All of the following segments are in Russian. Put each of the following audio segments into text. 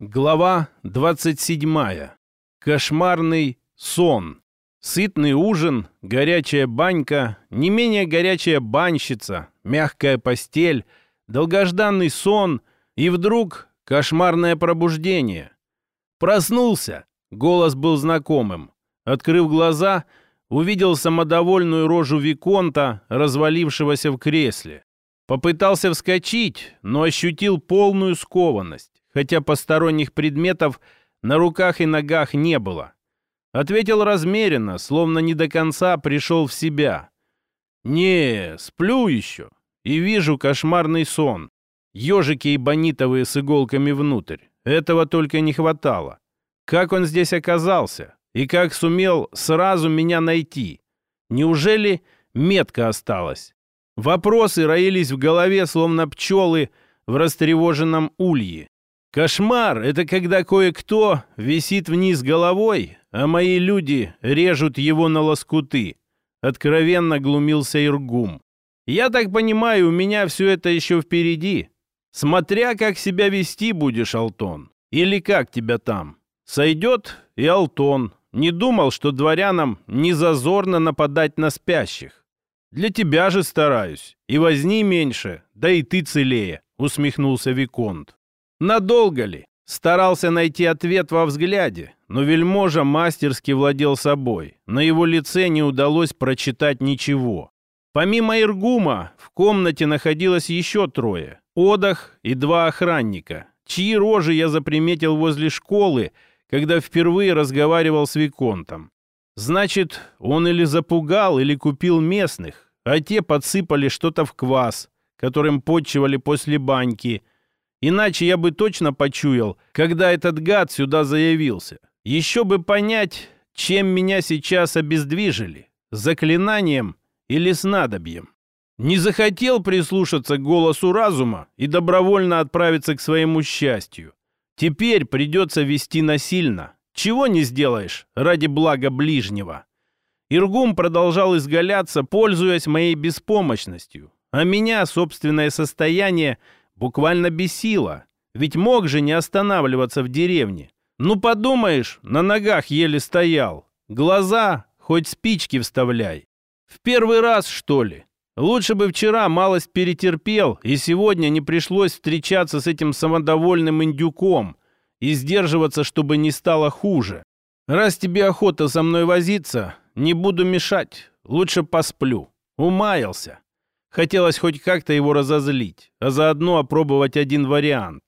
Глава 27. Кошмарный сон. Сытный ужин, горячая банька, не менее горячая банщица, мягкая постель, долгожданный сон и вдруг кошмарное пробуждение. Проснулся. Голос был знакомым. Открыв глаза, увидел самодовольную рожу Виконта, развалившегося в кресле. Попытался вскочить, но ощутил полную скованность хотя посторонних предметов на руках и ногах не было. Ответил размеренно, словно не до конца пришел в себя. «Не, сплю еще и вижу кошмарный сон. Ежики и бонитовые с иголками внутрь. Этого только не хватало. Как он здесь оказался? И как сумел сразу меня найти? Неужели метка осталась? Вопросы роились в голове, словно пчелы в растревоженном улье. Кошмар — это когда кое-кто висит вниз головой, а мои люди режут его на лоскуты. Откровенно глумился Иргум. Я так понимаю, у меня все это еще впереди. Смотря как себя вести будешь, Алтон. Или как тебя там. Сойдет и Алтон. Не думал, что дворянам не зазорно нападать на спящих. Для тебя же стараюсь. И возни меньше, да и ты целее, усмехнулся Виконт. Надолго ли? Старался найти ответ во взгляде, но вельможа мастерски владел собой. На его лице не удалось прочитать ничего. Помимо Иргума, в комнате находилось еще трое. Одах и два охранника, чьи рожи я заприметил возле школы, когда впервые разговаривал с Виконтом. Значит, он или запугал, или купил местных, а те подсыпали что-то в квас, которым подчивали после баньки – Иначе я бы точно почуял, когда этот гад сюда заявился. Еще бы понять, чем меня сейчас обездвижили. Заклинанием или снадобьем. Не захотел прислушаться к голосу разума и добровольно отправиться к своему счастью. Теперь придется вести насильно. Чего не сделаешь ради блага ближнего. Иргум продолжал изгаляться, пользуясь моей беспомощностью. А меня собственное состояние буквально бесило. Ведь мог же не останавливаться в деревне. Ну, подумаешь, на ногах еле стоял. Глаза хоть спички вставляй. В первый раз, что ли? Лучше бы вчера малость перетерпел, и сегодня не пришлось встречаться с этим самодовольным индюком и сдерживаться, чтобы не стало хуже. Раз тебе охота со мной возиться, не буду мешать, лучше посплю. Умаялся. Хотелось хоть как-то его разозлить, а заодно опробовать один вариант.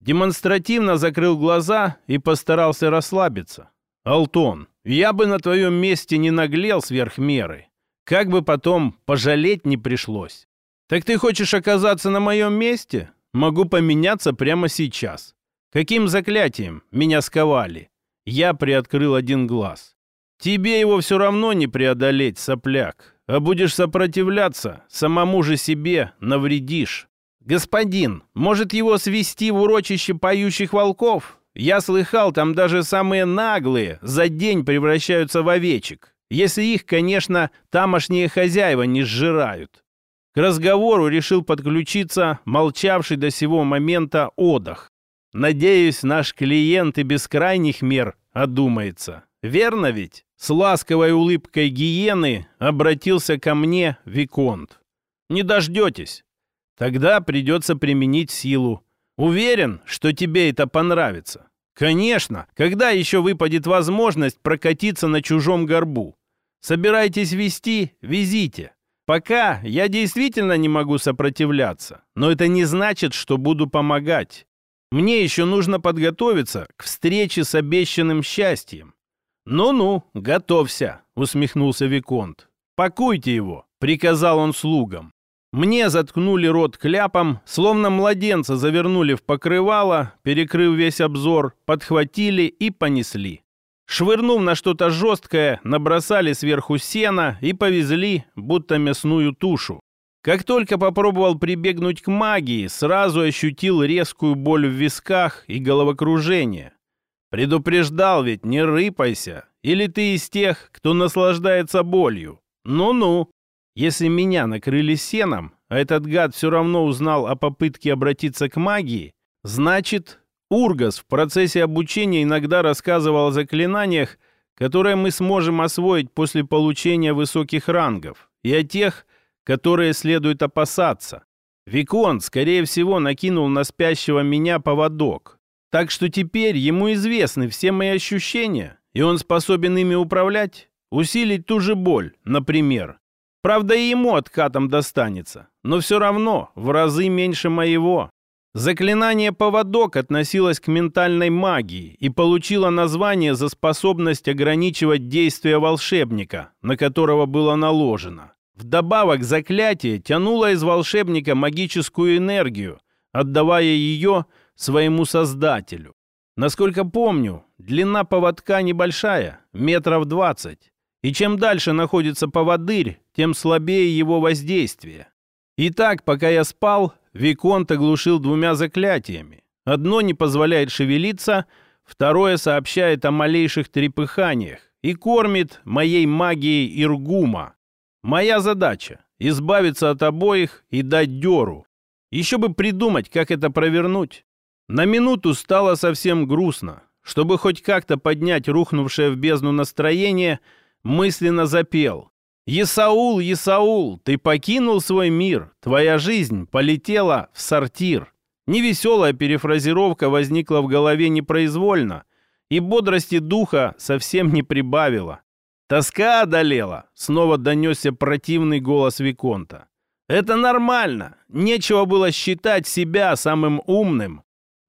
Демонстративно закрыл глаза и постарался расслабиться. «Алтон, я бы на твоем месте не наглел сверх меры. Как бы потом пожалеть не пришлось. Так ты хочешь оказаться на моем месте? Могу поменяться прямо сейчас. Каким заклятием меня сковали?» Я приоткрыл один глаз. «Тебе его все равно не преодолеть, сопляк а будешь сопротивляться, самому же себе навредишь. Господин, может его свести в урочище поющих волков? Я слыхал, там даже самые наглые за день превращаются в овечек. Если их, конечно, тамошние хозяева не сжирают. К разговору решил подключиться молчавший до сего момента отдых. Надеюсь, наш клиент и без крайних мер одумается. Верно ведь? С ласковой улыбкой гиены обратился ко мне Виконт. «Не дождетесь. Тогда придется применить силу. Уверен, что тебе это понравится. Конечно, когда еще выпадет возможность прокатиться на чужом горбу? Собираетесь вести, везите. Пока я действительно не могу сопротивляться, но это не значит, что буду помогать. Мне еще нужно подготовиться к встрече с обещанным счастьем. «Ну-ну, готовься», — усмехнулся Виконт. «Пакуйте его», — приказал он слугам. Мне заткнули рот кляпом, словно младенца завернули в покрывало, перекрыв весь обзор, подхватили и понесли. Швырнув на что-то жесткое, набросали сверху сена и повезли, будто мясную тушу. Как только попробовал прибегнуть к магии, сразу ощутил резкую боль в висках и головокружение. Предупреждал ведь, не рыпайся. Или ты из тех, кто наслаждается болью? Ну-ну. Если меня накрыли сеном, а этот гад все равно узнал о попытке обратиться к магии, значит, Ургас в процессе обучения иногда рассказывал о заклинаниях, которые мы сможем освоить после получения высоких рангов, и о тех, которые следует опасаться. Викон, скорее всего, накинул на спящего меня поводок. Так что теперь ему известны все мои ощущения, и он способен ими управлять, усилить ту же боль, например. Правда, и ему откатом достанется, но все равно в разы меньше моего. Заклинание «Поводок» относилось к ментальной магии и получило название за способность ограничивать действия волшебника, на которого было наложено. Вдобавок заклятие тянуло из волшебника магическую энергию, отдавая ее своему создателю. Насколько помню, длина поводка небольшая, метров двадцать. И чем дальше находится поводырь, тем слабее его воздействие. Итак, пока я спал, Виконт оглушил двумя заклятиями. Одно не позволяет шевелиться, второе сообщает о малейших трепыханиях и кормит моей магией Иргума. Моя задача — избавиться от обоих и дать дёру. Еще бы придумать, как это провернуть. На минуту стало совсем грустно. Чтобы хоть как-то поднять рухнувшее в бездну настроение, мысленно запел. «Исаул, Исаул, ты покинул свой мир, твоя жизнь полетела в сортир». Невеселая перефразировка возникла в голове непроизвольно, и бодрости духа совсем не прибавила. «Тоска одолела!» — снова донесся противный голос Виконта. «Это нормально. Нечего было считать себя самым умным».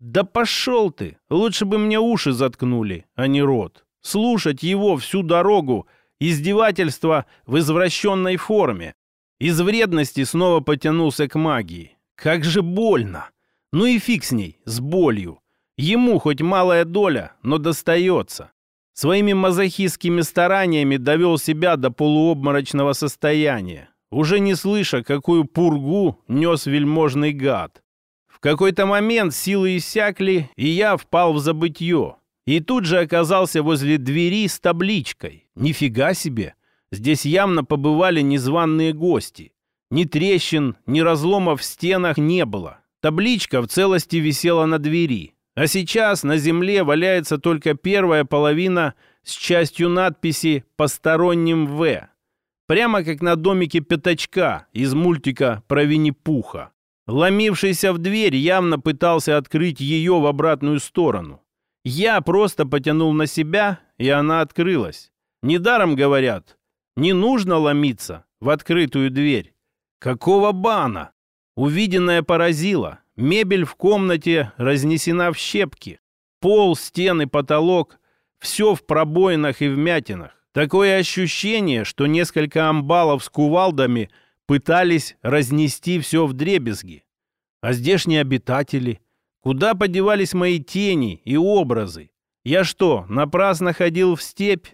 «Да пошел ты! Лучше бы мне уши заткнули, а не рот. Слушать его всю дорогу Издевательство в извращенной форме. Из вредности снова потянулся к магии. Как же больно! Ну и фиг с ней, с болью. Ему хоть малая доля, но достается. Своими мазохистскими стараниями довел себя до полуобморочного состояния, уже не слыша, какую пургу нес вельможный гад. В какой-то момент силы иссякли, и я впал в забытье. И тут же оказался возле двери с табличкой. Нифига себе! Здесь явно побывали незваные гости. Ни трещин, ни разломов в стенах не было. Табличка в целости висела на двери. А сейчас на земле валяется только первая половина с частью надписи «Посторонним В». Прямо как на домике Пятачка из мультика про Винни-Пуха. Ломившийся в дверь явно пытался открыть ее в обратную сторону. Я просто потянул на себя, и она открылась. Недаром говорят, не нужно ломиться в открытую дверь. Какого бана? Увиденное поразило. Мебель в комнате разнесена в щепки. Пол, стены, потолок — все в пробоинах и вмятинах. Такое ощущение, что несколько амбалов с кувалдами пытались разнести все в дребезги. А здешние обитатели — Куда подевались мои тени и образы? Я что, напрасно ходил в степь?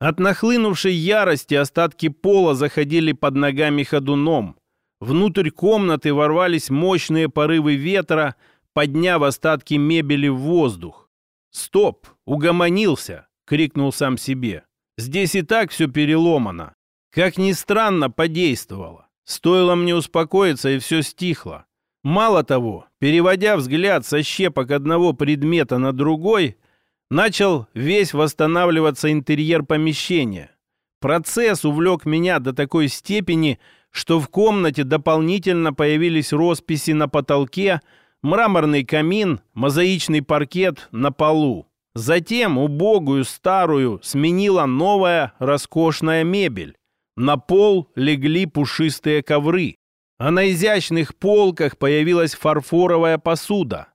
От нахлынувшей ярости остатки пола заходили под ногами ходуном. Внутрь комнаты ворвались мощные порывы ветра, подняв остатки мебели в воздух. «Стоп! Угомонился!» — крикнул сам себе. «Здесь и так все переломано. Как ни странно, подействовало. Стоило мне успокоиться, и все стихло. Мало того, переводя взгляд со щепок одного предмета на другой, начал весь восстанавливаться интерьер помещения. Процесс увлек меня до такой степени, что в комнате дополнительно появились росписи на потолке, мраморный камин, мозаичный паркет на полу. Затем убогую старую сменила новая роскошная мебель. На пол легли пушистые ковры а на изящных полках появилась фарфоровая посуда.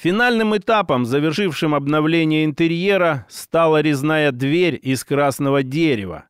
Финальным этапом, завершившим обновление интерьера, стала резная дверь из красного дерева.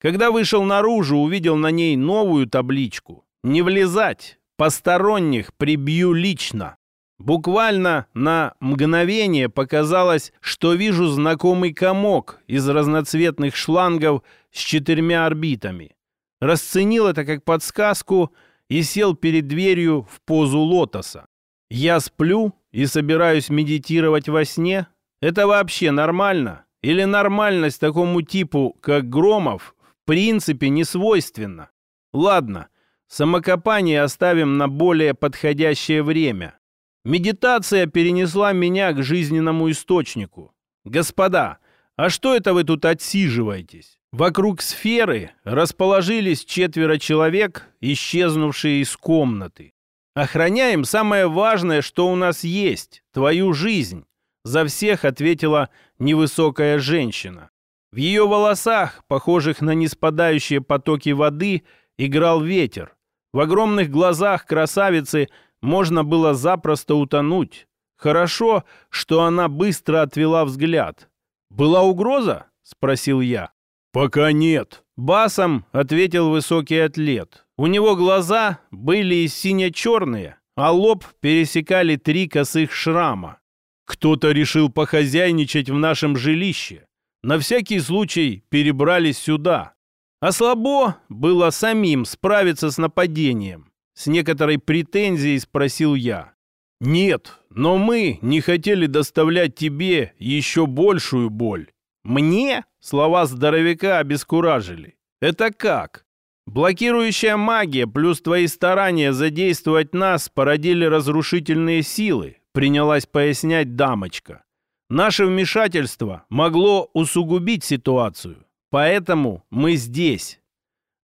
Когда вышел наружу, увидел на ней новую табличку «Не влезать! Посторонних прибью лично!» Буквально на мгновение показалось, что вижу знакомый комок из разноцветных шлангов с четырьмя орбитами. Расценил это как подсказку – и сел перед дверью в позу лотоса. Я сплю и собираюсь медитировать во сне? Это вообще нормально? Или нормальность такому типу, как Громов, в принципе не свойственна? Ладно, самокопание оставим на более подходящее время. Медитация перенесла меня к жизненному источнику. Господа, а что это вы тут отсиживаетесь? Вокруг сферы расположились четверо человек, исчезнувшие из комнаты. Охраняем самое важное, что у нас есть – твою жизнь. За всех ответила невысокая женщина. В ее волосах, похожих на неспадающие потоки воды, играл ветер. В огромных глазах красавицы можно было запросто утонуть. Хорошо, что она быстро отвела взгляд. «Была угроза?» – спросил я. «Пока нет», — басом ответил высокий атлет. У него глаза были сине-черные, а лоб пересекали три косых шрама. Кто-то решил похозяйничать в нашем жилище. На всякий случай перебрались сюда. А слабо было самим справиться с нападением. С некоторой претензией спросил я. «Нет, но мы не хотели доставлять тебе еще большую боль». «Мне?» Слова здоровяка обескуражили. «Это как?» Блокирующая магия плюс твои старания задействовать нас породили разрушительные силы, принялась пояснять дамочка. Наше вмешательство могло усугубить ситуацию, поэтому мы здесь.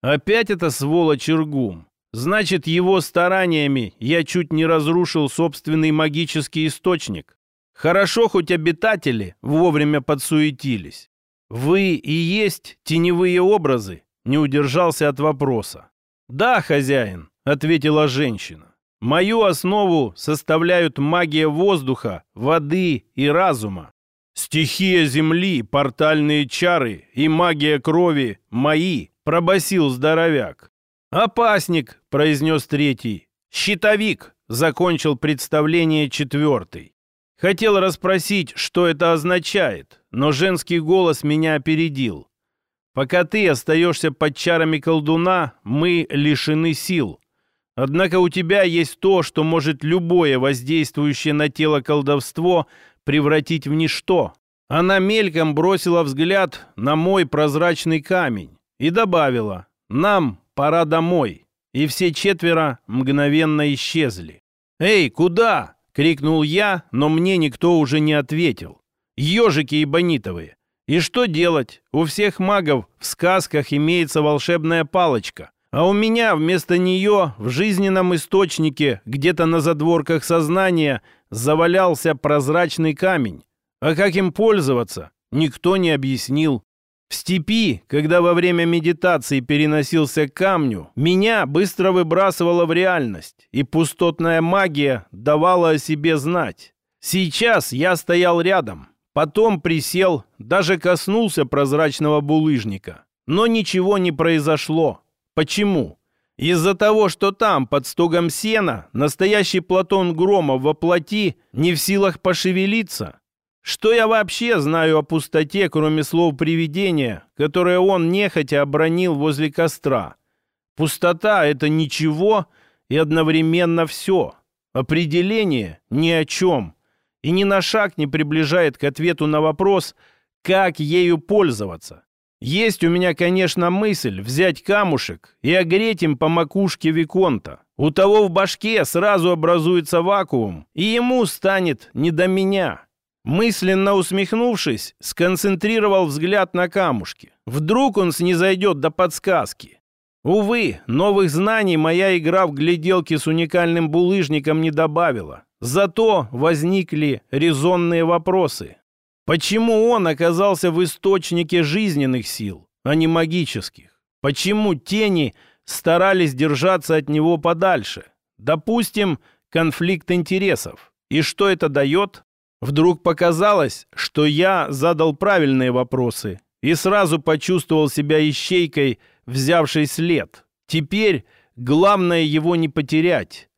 Опять это сволочь Иргум. Значит, его стараниями я чуть не разрушил собственный магический источник. Хорошо, хоть обитатели вовремя подсуетились. «Вы и есть теневые образы?» Не удержался от вопроса. «Да, хозяин», — ответила женщина. «Мою основу составляют магия воздуха, воды и разума. Стихия земли, портальные чары и магия крови мои», — пробасил здоровяк. «Опасник», — произнес третий. «Щитовик», — закончил представление четвертый. Хотел расспросить, что это означает, но женский голос меня опередил. Пока ты остаешься под чарами колдуна, мы лишены сил. Однако у тебя есть то, что может любое воздействующее на тело колдовство превратить в ничто. Она мельком бросила взгляд на мой прозрачный камень и добавила «Нам пора домой». И все четверо мгновенно исчезли. «Эй, куда?» — крикнул я, но мне никто уже не ответил. «Ежики и бонитовые! И что делать? У всех магов в сказках имеется волшебная палочка, а у меня вместо нее в жизненном источнике, где-то на задворках сознания, завалялся прозрачный камень. А как им пользоваться, никто не объяснил. В степи, когда во время медитации переносился к камню, меня быстро выбрасывало в реальность, и пустотная магия давала о себе знать. Сейчас я стоял рядом, потом присел, даже коснулся прозрачного булыжника. Но ничего не произошло. Почему? Из-за того, что там, под стогом сена, настоящий Платон Громов во плоти не в силах пошевелиться. Что я вообще знаю о пустоте, кроме слов привидения, которое он нехотя обронил возле костра? Пустота — это ничего и одновременно все. Определение ни о чем. И ни на шаг не приближает к ответу на вопрос, как ею пользоваться. Есть у меня, конечно, мысль взять камушек и огреть им по макушке Виконта. У того в башке сразу образуется вакуум, и ему станет не до меня. Мысленно усмехнувшись, сконцентрировал взгляд на камушке. Вдруг он снизойдет до подсказки. Увы, новых знаний моя игра в гляделки с уникальным булыжником не добавила. Зато возникли резонные вопросы. Почему он оказался в источнике жизненных сил, а не магических? Почему тени старались держаться от него подальше? Допустим, конфликт интересов. И что это дает? Вдруг показалось, что я задал правильные вопросы и сразу почувствовал себя ищейкой, взявшей след. Теперь главное его не потерять.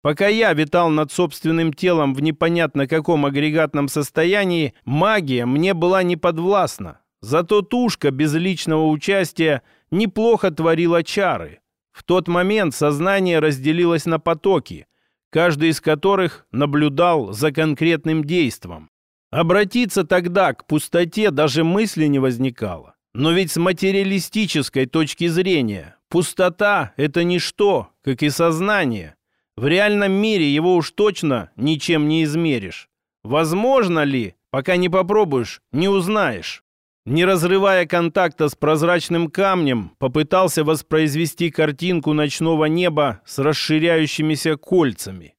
Пока я витал над собственным телом в непонятно каком агрегатном состоянии, магия мне была не подвластна. Зато тушка без личного участия неплохо творила чары. В тот момент сознание разделилось на потоки – каждый из которых наблюдал за конкретным действом. Обратиться тогда к пустоте даже мысли не возникало. Но ведь с материалистической точки зрения пустота — это ничто, как и сознание. В реальном мире его уж точно ничем не измеришь. Возможно ли, пока не попробуешь, не узнаешь. Не разрывая контакта с прозрачным камнем, попытался воспроизвести картинку ночного неба с расширяющимися кольцами.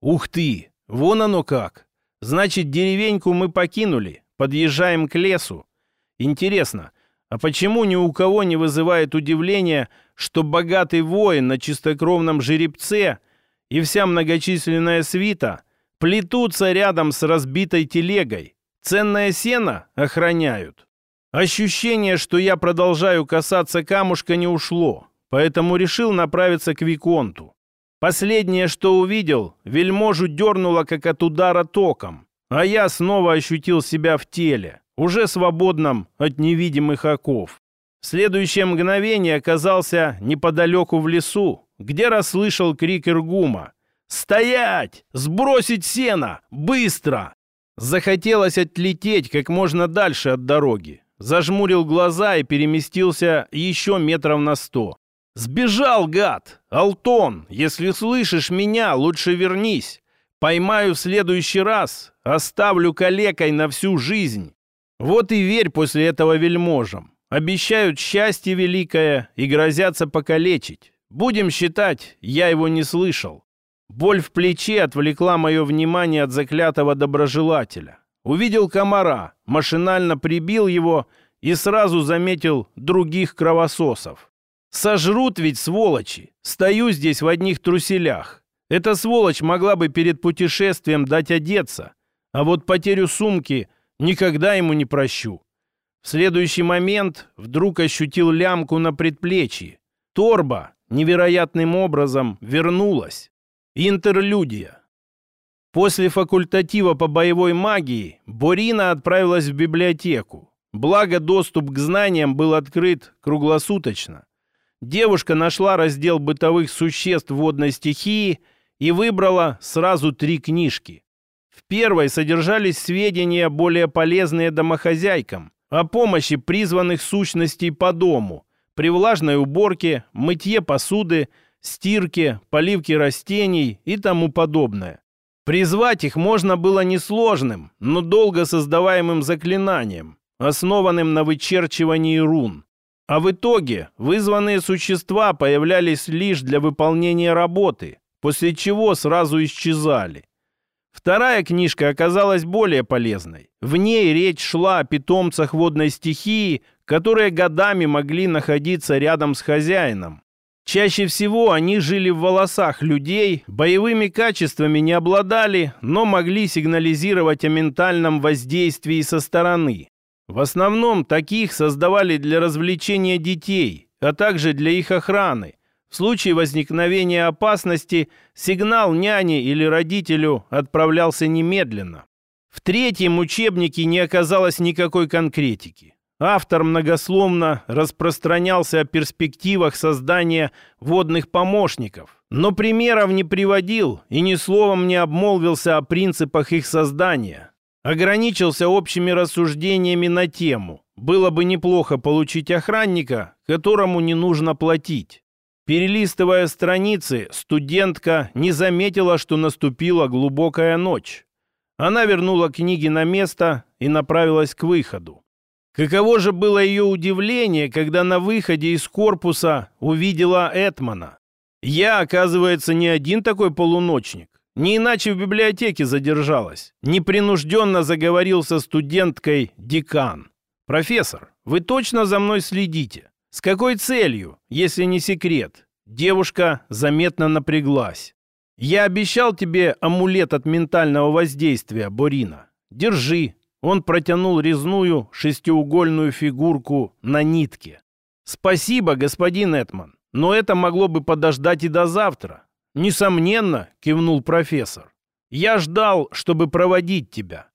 Ух ты! Вон оно как! Значит, деревеньку мы покинули, подъезжаем к лесу. Интересно, а почему ни у кого не вызывает удивления, что богатый воин на чистокровном жеребце и вся многочисленная свита плетутся рядом с разбитой телегой? Ценное сено охраняют. Ощущение, что я продолжаю касаться камушка, не ушло, поэтому решил направиться к Виконту. Последнее, что увидел, вельможу дернуло, как от удара током, а я снова ощутил себя в теле, уже свободном от невидимых оков. В следующее мгновение оказался неподалеку в лесу, где расслышал крик Иргума. «Стоять! Сбросить сено! Быстро!» Захотелось отлететь как можно дальше от дороги, зажмурил глаза и переместился еще метров на сто. «Сбежал, гад! Алтон, если слышишь меня, лучше вернись. Поймаю в следующий раз, оставлю калекой на всю жизнь. Вот и верь после этого вельможам. Обещают счастье великое и грозятся покалечить. Будем считать, я его не слышал». Боль в плече отвлекла мое внимание от заклятого доброжелателя. Увидел комара, машинально прибил его и сразу заметил других кровососов. Сожрут ведь сволочи. Стою здесь в одних труселях. Эта сволочь могла бы перед путешествием дать одеться, а вот потерю сумки никогда ему не прощу. В следующий момент вдруг ощутил лямку на предплечье. Торба невероятным образом вернулась. Интерлюдия. После факультатива по боевой магии Борина отправилась в библиотеку. Благо, доступ к знаниям был открыт круглосуточно. Девушка нашла раздел бытовых существ водной стихии и выбрала сразу три книжки. В первой содержались сведения, более полезные домохозяйкам, о помощи призванных сущностей по дому, при влажной уборке, мытье посуды, стирке, поливке растений и тому подобное. Призвать их можно было несложным, но долго создаваемым заклинанием, основанным на вычерчивании рун. А в итоге вызванные существа появлялись лишь для выполнения работы, после чего сразу исчезали. Вторая книжка оказалась более полезной. В ней речь шла о питомцах водной стихии, которые годами могли находиться рядом с хозяином, Чаще всего они жили в волосах людей, боевыми качествами не обладали, но могли сигнализировать о ментальном воздействии со стороны. В основном таких создавали для развлечения детей, а также для их охраны. В случае возникновения опасности сигнал няне или родителю отправлялся немедленно. В третьем учебнике не оказалось никакой конкретики. Автор многословно распространялся о перспективах создания водных помощников, но примеров не приводил и ни словом не обмолвился о принципах их создания. Ограничился общими рассуждениями на тему. Было бы неплохо получить охранника, которому не нужно платить. Перелистывая страницы, студентка не заметила, что наступила глубокая ночь. Она вернула книги на место и направилась к выходу. Каково же было ее удивление, когда на выходе из корпуса увидела Этмана. Я, оказывается, не один такой полуночник. Не иначе в библиотеке задержалась. Непринужденно заговорил со студенткой декан. «Профессор, вы точно за мной следите? С какой целью, если не секрет?» Девушка заметно напряглась. «Я обещал тебе амулет от ментального воздействия, Борина. Держи, он протянул резную шестиугольную фигурку на нитке. «Спасибо, господин Этман, но это могло бы подождать и до завтра». «Несомненно», — кивнул профессор. «Я ждал, чтобы проводить тебя».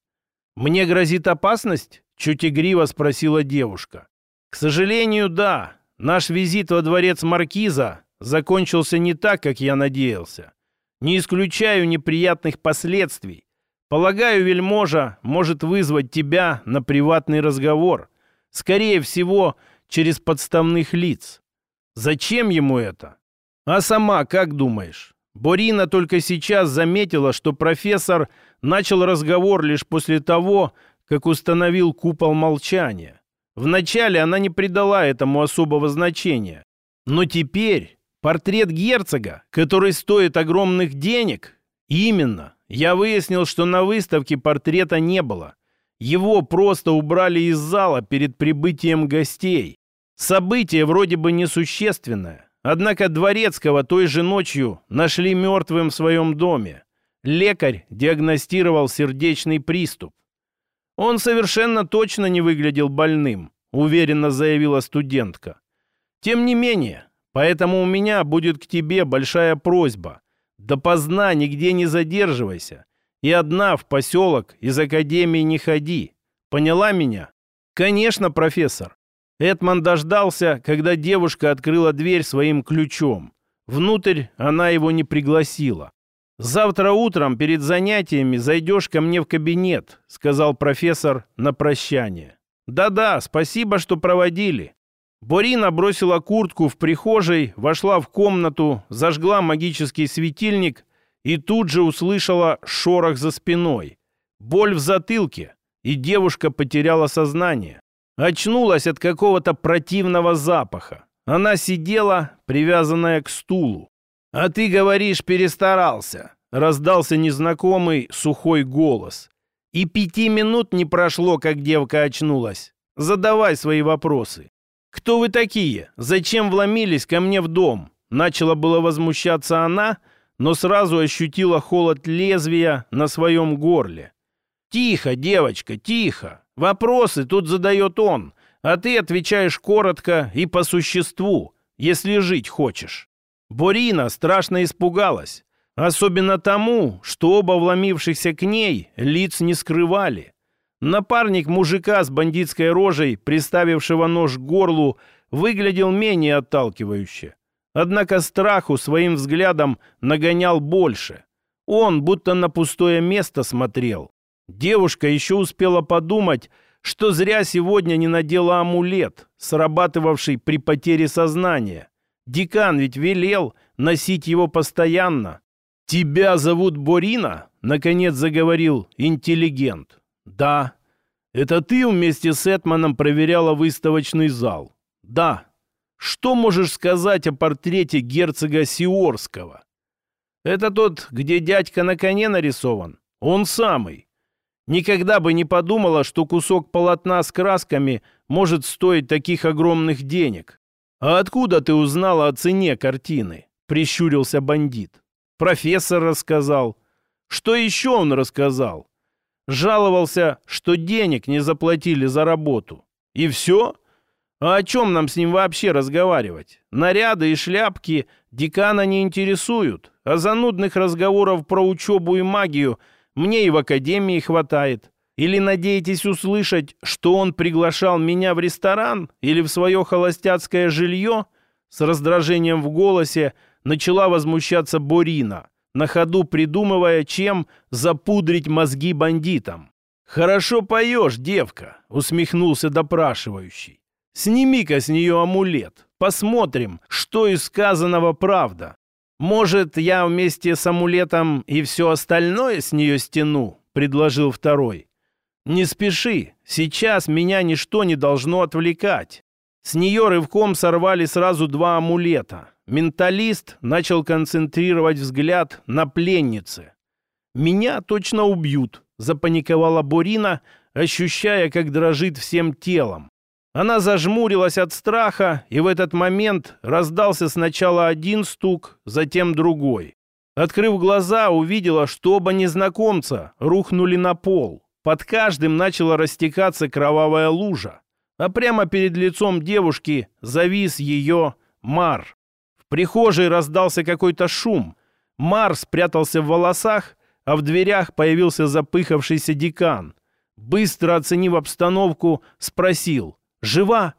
«Мне грозит опасность?» — чуть игриво спросила девушка. «К сожалению, да. Наш визит во дворец Маркиза закончился не так, как я надеялся. Не исключаю неприятных последствий, Полагаю, вельможа может вызвать тебя на приватный разговор. Скорее всего, через подставных лиц. Зачем ему это? А сама как думаешь? Борина только сейчас заметила, что профессор начал разговор лишь после того, как установил купол молчания. Вначале она не придала этому особого значения. Но теперь портрет герцога, который стоит огромных денег, именно, я выяснил, что на выставке портрета не было. Его просто убрали из зала перед прибытием гостей. Событие вроде бы несущественное. Однако Дворецкого той же ночью нашли мертвым в своем доме. Лекарь диагностировал сердечный приступ. «Он совершенно точно не выглядел больным», уверенно заявила студентка. «Тем не менее, поэтому у меня будет к тебе большая просьба. Допоздна нигде не задерживайся и одна в поселок из академии не ходи. Поняла меня?» «Конечно, профессор». Эдман дождался, когда девушка открыла дверь своим ключом. Внутрь она его не пригласила. «Завтра утром перед занятиями зайдешь ко мне в кабинет», сказал профессор на прощание. «Да-да, спасибо, что проводили». Борина бросила куртку в прихожей, вошла в комнату, зажгла магический светильник и тут же услышала шорох за спиной. Боль в затылке, и девушка потеряла сознание. Очнулась от какого-то противного запаха. Она сидела, привязанная к стулу. «А ты, говоришь, перестарался», — раздался незнакомый сухой голос. «И пяти минут не прошло, как девка очнулась. Задавай свои вопросы». «Кто вы такие? Зачем вломились ко мне в дом?» Начала было возмущаться она, но сразу ощутила холод лезвия на своем горле. «Тихо, девочка, тихо. Вопросы тут задает он, а ты отвечаешь коротко и по существу, если жить хочешь». Борина страшно испугалась. Особенно тому, что оба вломившихся к ней лиц не скрывали. Напарник мужика с бандитской рожей, приставившего нож к горлу, выглядел менее отталкивающе. Однако страху своим взглядом нагонял больше. Он будто на пустое место смотрел. Девушка еще успела подумать, что зря сегодня не надела амулет, срабатывавший при потере сознания. Декан ведь велел носить его постоянно. «Тебя зовут Борина?» — наконец заговорил интеллигент. «Да». «Это ты вместе с Этманом проверяла выставочный зал?» «Да». «Что можешь сказать о портрете герцога Сиорского?» «Это тот, где дядька на коне нарисован?» «Он самый». Никогда бы не подумала, что кусок полотна с красками может стоить таких огромных денег. «А откуда ты узнала о цене картины?» — прищурился бандит. Профессор рассказал. Что еще он рассказал? Жаловался, что денег не заплатили за работу. И все? А о чем нам с ним вообще разговаривать? Наряды и шляпки декана не интересуют, а занудных разговоров про учебу и магию мне и в академии хватает. Или надеетесь услышать, что он приглашал меня в ресторан или в свое холостяцкое жилье? С раздражением в голосе начала возмущаться Борина, на ходу придумывая, чем запудрить мозги бандитам. «Хорошо поешь, девка», — усмехнулся допрашивающий. «Сними-ка с нее амулет. Посмотрим, что из сказанного правда. Может, я вместе с амулетом и все остальное с нее стяну?» — предложил второй. «Не спеши, сейчас меня ничто не должно отвлекать». С нее рывком сорвали сразу два амулета. Менталист начал концентрировать взгляд на пленнице. «Меня точно убьют», — запаниковала Борина, ощущая, как дрожит всем телом. Она зажмурилась от страха, и в этот момент раздался сначала один стук, затем другой. Открыв глаза, увидела, что оба незнакомца рухнули на пол. Под каждым начала растекаться кровавая лужа, а прямо перед лицом девушки завис ее Мар прихожей раздался какой-то шум. Марс спрятался в волосах, а в дверях появился запыхавшийся декан. Быстро оценив обстановку, спросил. «Жива?»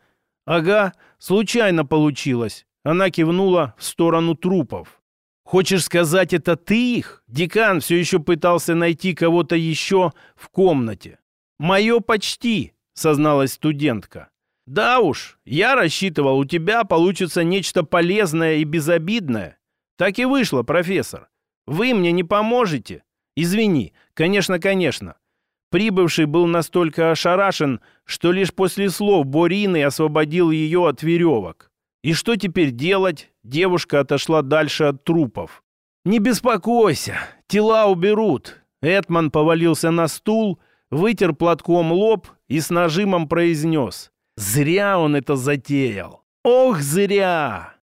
«Ага, случайно получилось». Она кивнула в сторону трупов. «Хочешь сказать, это ты их?» Декан все еще пытался найти кого-то еще в комнате. «Мое почти», — созналась студентка. «Да уж, я рассчитывал, у тебя получится нечто полезное и безобидное. Так и вышло, профессор. Вы мне не поможете? Извини. Конечно, конечно. Прибывший был настолько ошарашен, что лишь после слов Борины освободил ее от веревок. И что теперь делать? Девушка отошла дальше от трупов. «Не беспокойся, тела уберут». Этман повалился на стул, вытер платком лоб и с нажимом произнес. «Зря он это затеял. Ох, зря!»